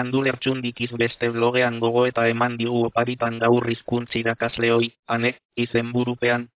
Andule txundikiz beste blogean gogoeta eman digu oparitan gaur hizkuntz irakasleoi, ane, izenburupean,